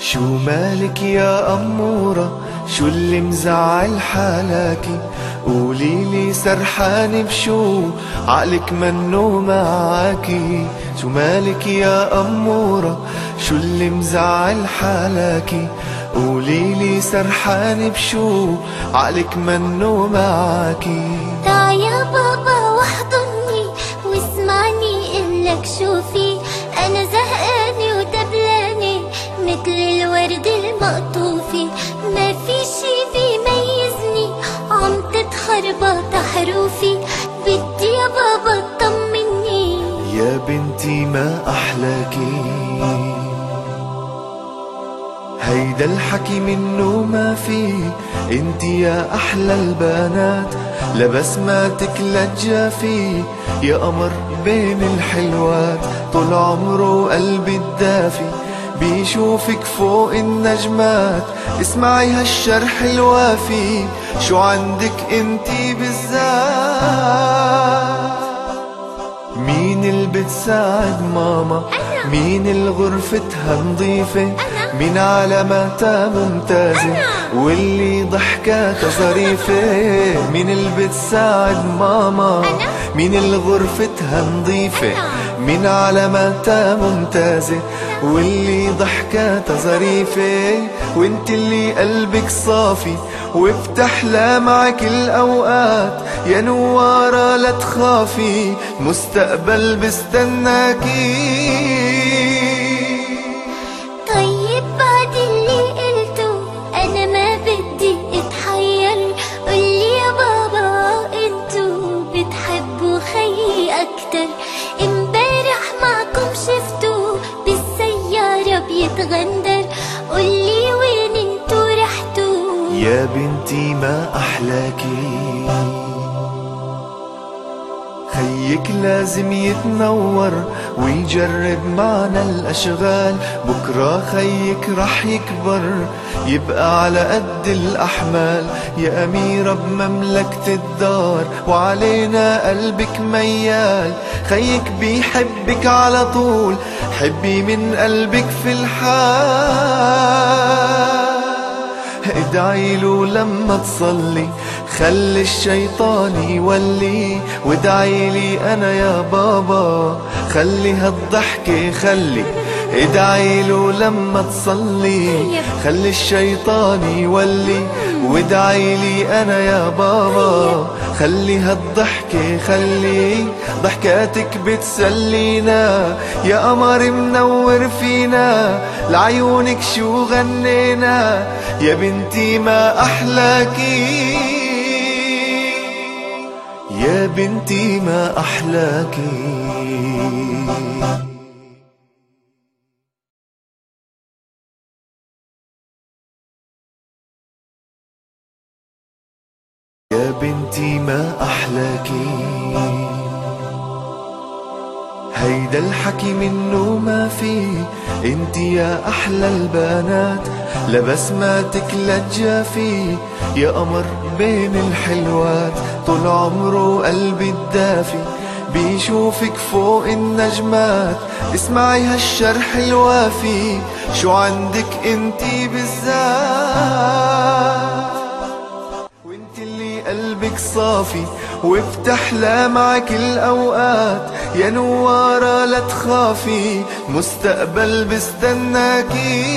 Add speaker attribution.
Speaker 1: شو مالك يا أمورة؟ شو اللي مزعل حالاكي قولي لي سرحانة بشو؟ عقلك منو معاكي شو مالك يا أمورة؟ شو اللي مزعل حالاكي قولي لي سرحانة بشو؟ عقلك منو معاكي
Speaker 2: تعا يا بابا واحضني واسمعني قلك شو في المقطوفة ما في شي بيميزني عم تتخربط حروفي. بدي يا بابا تطمني
Speaker 1: يا بنتي ما أحلاكي. هيدا الحكي منه ما في. انت يا أحلى البنات. لبسماتك لجافي يا قمر بين الحلوات. طول عمره قلبي الدافي. بيشوفك فوق النجمات. اسمعي هالشرح الوافي. شو عندك انتي بالذات؟ مين اللي بتساعد ماما. مين اللي غرفتها نظيفة؟ مين علاماتها ممتازة. واللي ضحكاتها ظريفة. مين اللي بتساعد ماما. مين اللي غرفتها نظيفة؟ مين علاماتها ممتازة واللي ضحكاتها ظريفة وأنت اللي قلبك صافي وبتحلى معك الأوقات. يا نوارة لا تخافي مستقبل بستناكي.
Speaker 2: بيتغندر قولي وين انتو رحتوا؟
Speaker 1: يا بنتي ما أحلاكي. خيك لازم يتنور ويجرب معنا الأشغال. بكرة خيك رح يكبر يبقى على قد الأحمال. يا أميرة بمملكة الدار وعلينا قلبك ميال. خيك بيحبك على طول حبي من قلبك في الحال. ادعي له لما تصلي خلي الشيطان يولي وادعي لي أنا يا بابا. خلي هالضحكة خلي ادعي له لما تصلي. خلي الشيطان يولي وادعي لي أنا يا بابا. خلي هالضحكة خلي ضحكاتك بتسلينا. يا قمر منور فينا لعيونك شو غنينا. يا بنتي ما أحلاكي. يا بنتي ما أحلاكي. يا بنتي ما أحلاكي. هيدا الحكي منه ما في. انت يا أحلى البنات لبسماتك لجافي يا قمر بين الحلوات طول عمره قلبي الدافي بيشوفك فوق النجمات اسمعي هالشرح الوافي شو عندك انتي بالذات؟ وانت اللي قلبك صافي وبتحلى معك الأوقات يا نوارة لا تخافي مستقبل بستناكي.